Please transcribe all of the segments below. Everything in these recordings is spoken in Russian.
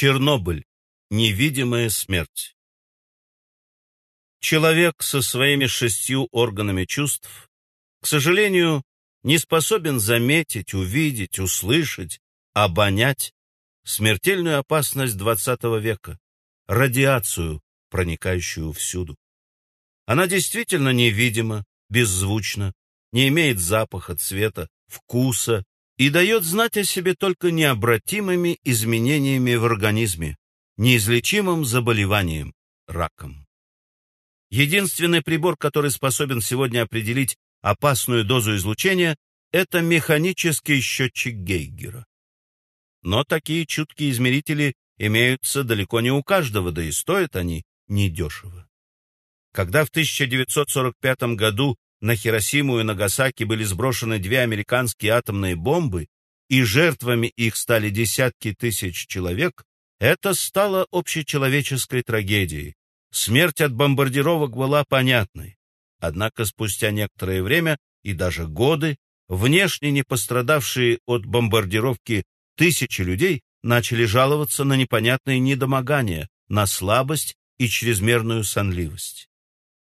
Чернобыль. Невидимая смерть. Человек со своими шестью органами чувств, к сожалению, не способен заметить, увидеть, услышать, обонять смертельную опасность XX века, радиацию, проникающую всюду. Она действительно невидима, беззвучна, не имеет запаха, цвета, вкуса и дает знать о себе только необратимыми изменениями в организме, неизлечимым заболеванием – раком. Единственный прибор, который способен сегодня определить опасную дозу излучения, это механический счетчик Гейгера. Но такие чуткие измерители имеются далеко не у каждого, да и стоят они недешево. Когда в 1945 году на Хиросиму и Нагасаки были сброшены две американские атомные бомбы, и жертвами их стали десятки тысяч человек, это стало общечеловеческой трагедией. Смерть от бомбардировок была понятной. Однако спустя некоторое время и даже годы внешне не пострадавшие от бомбардировки тысячи людей начали жаловаться на непонятные недомогания, на слабость и чрезмерную сонливость.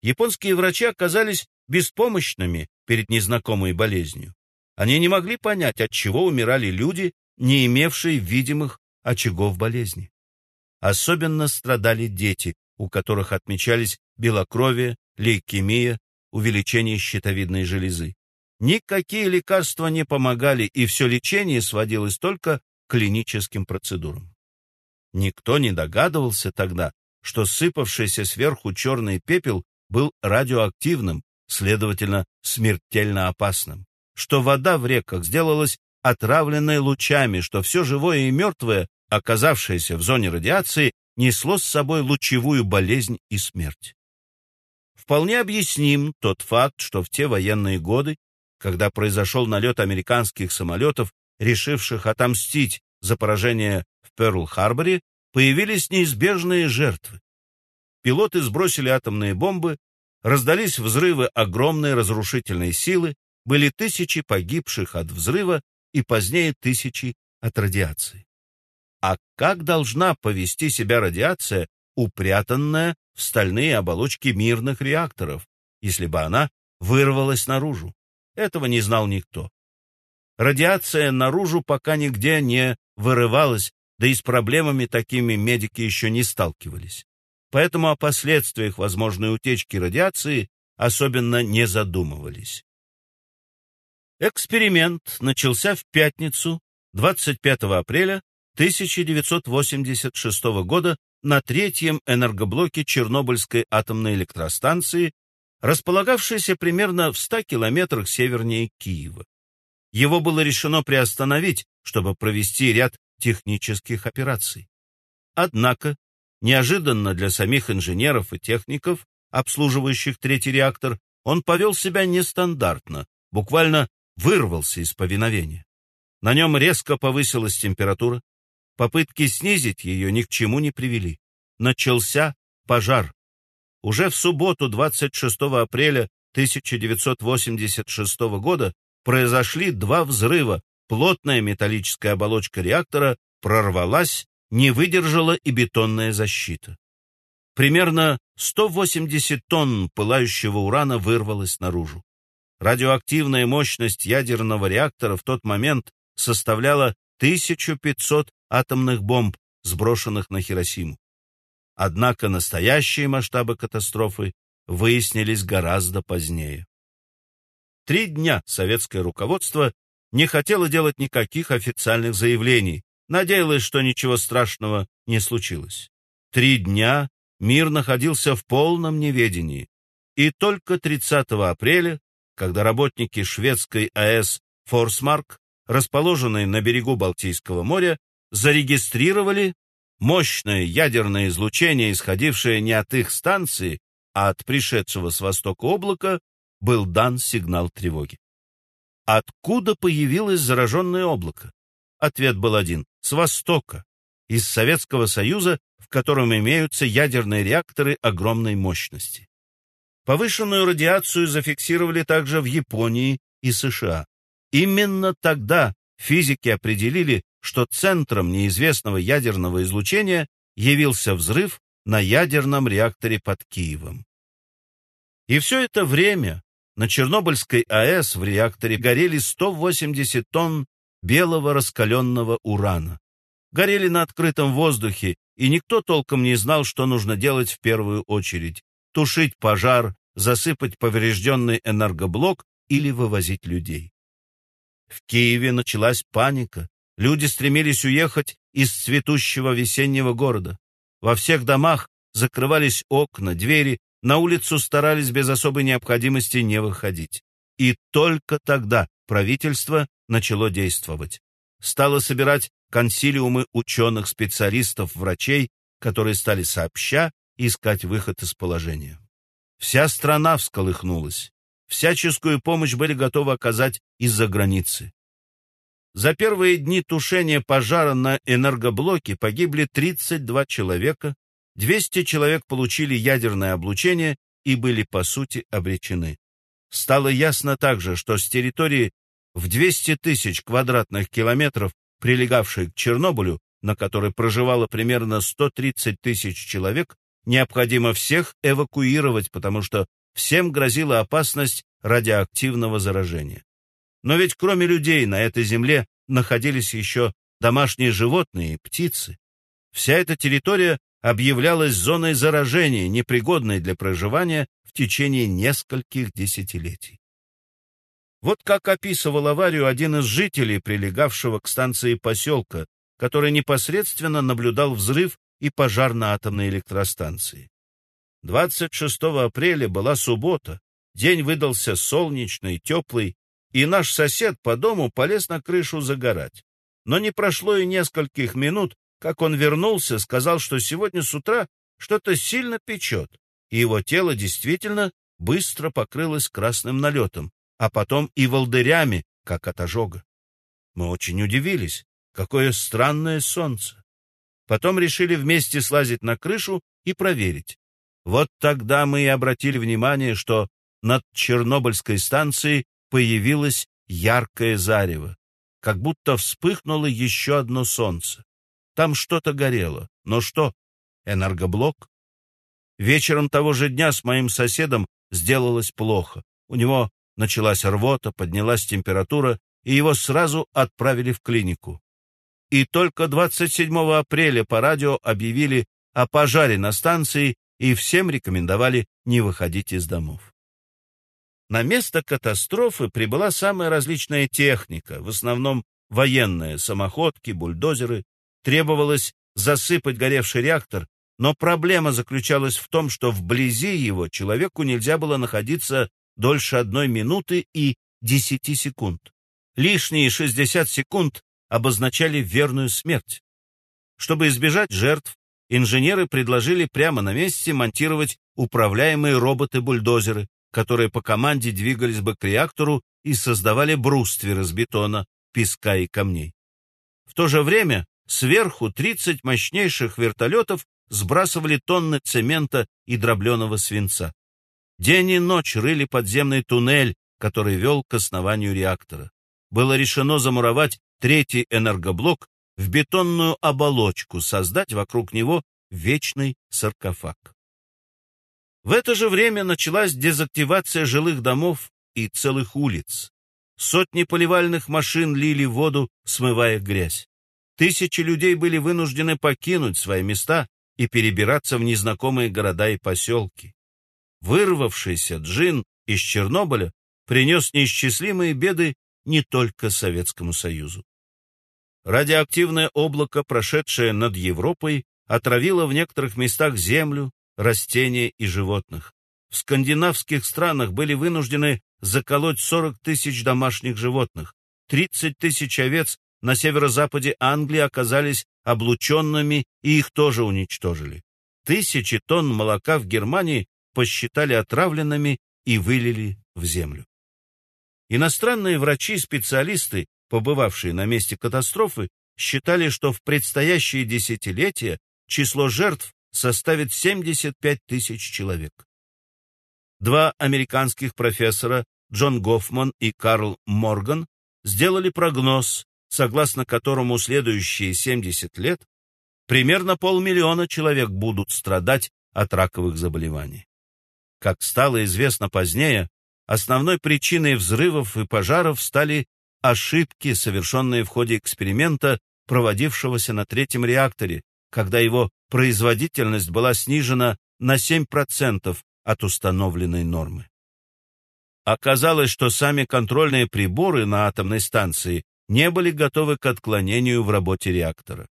Японские врачи оказались беспомощными перед незнакомой болезнью. Они не могли понять, от чего умирали люди, не имевшие видимых очагов болезни. Особенно страдали дети, у которых отмечались белокровие, лейкемия, увеличение щитовидной железы. Никакие лекарства не помогали, и все лечение сводилось только к клиническим процедурам. Никто не догадывался тогда, что сыпавшийся сверху черный пепел был радиоактивным, следовательно, смертельно опасным, что вода в реках сделалась отравленной лучами, что все живое и мертвое, оказавшееся в зоне радиации, несло с собой лучевую болезнь и смерть. Вполне объясним тот факт, что в те военные годы, когда произошел налет американских самолетов, решивших отомстить за поражение в Перл-Харборе, появились неизбежные жертвы. Пилоты сбросили атомные бомбы, раздались взрывы огромной разрушительной силы, были тысячи погибших от взрыва и позднее тысячи от радиации. А как должна повести себя радиация, упрятанная в стальные оболочки мирных реакторов, если бы она вырвалась наружу? Этого не знал никто. Радиация наружу пока нигде не вырывалась, да и с проблемами такими медики еще не сталкивались поэтому о последствиях возможной утечки радиации особенно не задумывались. Эксперимент начался в пятницу, 25 апреля 1986 года на третьем энергоблоке Чернобыльской атомной электростанции, располагавшейся примерно в 100 километрах севернее Киева. Его было решено приостановить, чтобы провести ряд технических операций. Однако Неожиданно для самих инженеров и техников, обслуживающих третий реактор, он повел себя нестандартно, буквально вырвался из повиновения. На нем резко повысилась температура. Попытки снизить ее ни к чему не привели. Начался пожар. Уже в субботу, 26 апреля 1986 года, произошли два взрыва. Плотная металлическая оболочка реактора прорвалась не выдержала и бетонная защита. Примерно 180 тонн пылающего урана вырвалось наружу. Радиоактивная мощность ядерного реактора в тот момент составляла 1500 атомных бомб, сброшенных на Хиросиму. Однако настоящие масштабы катастрофы выяснились гораздо позднее. Три дня советское руководство не хотело делать никаких официальных заявлений, Надеялась, что ничего страшного не случилось. Три дня мир находился в полном неведении. И только 30 апреля, когда работники шведской АЭС «Форсмарк», расположенной на берегу Балтийского моря, зарегистрировали мощное ядерное излучение, исходившее не от их станции, а от пришедшего с востока облака, был дан сигнал тревоги. Откуда появилось зараженное облако? Ответ был один – с востока, из Советского Союза, в котором имеются ядерные реакторы огромной мощности. Повышенную радиацию зафиксировали также в Японии и США. Именно тогда физики определили, что центром неизвестного ядерного излучения явился взрыв на ядерном реакторе под Киевом. И все это время на Чернобыльской АЭС в реакторе горели 180 тонн белого раскаленного урана. Горели на открытом воздухе, и никто толком не знал, что нужно делать в первую очередь – тушить пожар, засыпать поврежденный энергоблок или вывозить людей. В Киеве началась паника. Люди стремились уехать из цветущего весеннего города. Во всех домах закрывались окна, двери, на улицу старались без особой необходимости не выходить. И только тогда правительство начало действовать. Стало собирать консилиумы ученых, специалистов, врачей, которые стали сообща искать выход из положения. Вся страна всколыхнулась. Всяческую помощь были готовы оказать из-за границы. За первые дни тушения пожара на энергоблоке погибли 32 человека, 200 человек получили ядерное облучение и были, по сути, обречены. Стало ясно также, что с территории в 200 тысяч квадратных километров, прилегавшей к Чернобылю, на которой проживало примерно 130 тысяч человек, необходимо всех эвакуировать, потому что всем грозила опасность радиоактивного заражения. Но ведь кроме людей на этой земле находились еще домашние животные и птицы. Вся эта территория объявлялась зоной заражения, непригодной для проживания в течение нескольких десятилетий. Вот как описывал аварию один из жителей, прилегавшего к станции поселка, который непосредственно наблюдал взрыв и пожар на атомной электростанции. 26 апреля была суббота, день выдался солнечный, теплый, и наш сосед по дому полез на крышу загорать. Но не прошло и нескольких минут, как он вернулся, сказал, что сегодня с утра что-то сильно печет, и его тело действительно быстро покрылось красным налетом, а потом и волдырями, как от ожога. Мы очень удивились, какое странное солнце. Потом решили вместе слазить на крышу и проверить. Вот тогда мы и обратили внимание, что над Чернобыльской станцией появилось яркое зарево, как будто вспыхнуло еще одно солнце. Там что-то горело. Но что? Энергоблок? Вечером того же дня с моим соседом сделалось плохо. У него началась рвота, поднялась температура, и его сразу отправили в клинику. И только 27 апреля по радио объявили о пожаре на станции и всем рекомендовали не выходить из домов. На место катастрофы прибыла самая различная техника, в основном военная, самоходки, бульдозеры. Требовалось засыпать горевший реактор, но проблема заключалась в том, что вблизи его человеку нельзя было находиться дольше одной минуты и десяти секунд. Лишние 60 секунд обозначали верную смерть. Чтобы избежать жертв, инженеры предложили прямо на месте монтировать управляемые роботы-бульдозеры, которые по команде двигались бы к реактору и создавали бруствер из бетона, песка и камней. В то же время сверху 30 мощнейших вертолетов сбрасывали тонны цемента и дробленого свинца. День и ночь рыли подземный туннель, который вел к основанию реактора. Было решено замуровать третий энергоблок в бетонную оболочку, создать вокруг него вечный саркофаг. В это же время началась дезактивация жилых домов и целых улиц. Сотни поливальных машин лили воду, смывая грязь. Тысячи людей были вынуждены покинуть свои места и перебираться в незнакомые города и поселки. Вырвавшийся джин из Чернобыля принес неисчислимые беды не только Советскому Союзу. Радиоактивное облако, прошедшее над Европой, отравило в некоторых местах землю, растения и животных. В скандинавских странах были вынуждены заколоть 40 тысяч домашних животных. 30 тысяч овец на северо-западе Англии оказались облученными, и их тоже уничтожили. Тысячи тонн молока в Германии посчитали отравленными и вылили в землю. Иностранные врачи-специалисты побывавшие на месте катастрофы, считали, что в предстоящие десятилетия число жертв составит 75 тысяч человек. Два американских профессора, Джон Гофман и Карл Морган, сделали прогноз, согласно которому следующие 70 лет примерно полмиллиона человек будут страдать от раковых заболеваний. Как стало известно позднее, основной причиной взрывов и пожаров стали ошибки, совершенные в ходе эксперимента, проводившегося на третьем реакторе, когда его производительность была снижена на 7% от установленной нормы. Оказалось, что сами контрольные приборы на атомной станции не были готовы к отклонению в работе реактора.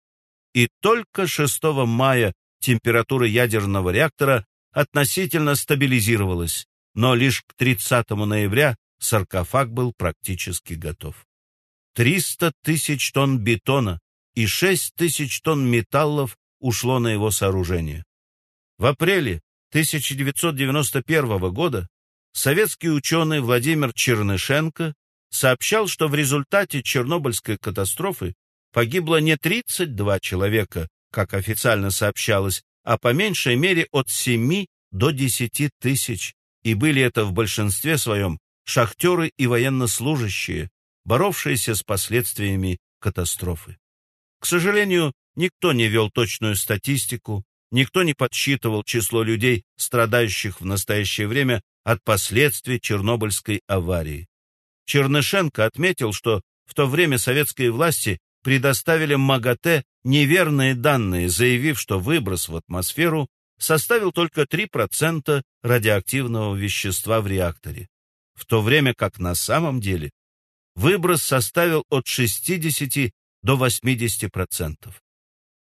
И только 6 мая температура ядерного реактора относительно стабилизировалась, но лишь к 30 ноября саркофаг был практически готов. 300 тысяч тонн бетона и 6 тысяч тонн металлов ушло на его сооружение. В апреле 1991 года советский ученый Владимир Чернышенко сообщал, что в результате Чернобыльской катастрофы погибло не 32 человека, как официально сообщалось, а по меньшей мере от 7 до 10 тысяч, и были это в большинстве своем шахтеры и военнослужащие, боровшиеся с последствиями катастрофы. К сожалению, никто не вел точную статистику, никто не подсчитывал число людей, страдающих в настоящее время от последствий Чернобыльской аварии. Чернышенко отметил, что в то время советские власти предоставили МАГАТЭ неверные данные, заявив, что выброс в атмосферу составил только 3% радиоактивного вещества в реакторе, в то время как на самом деле выброс составил от 60 до 80%.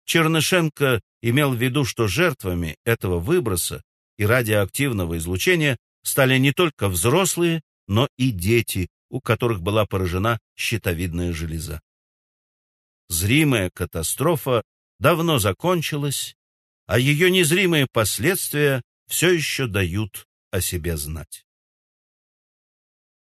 Чернышенко имел в виду, что жертвами этого выброса и радиоактивного излучения стали не только взрослые, но и дети, у которых была поражена щитовидная железа. Зримая катастрофа давно закончилась, а ее незримые последствия все еще дают о себе знать.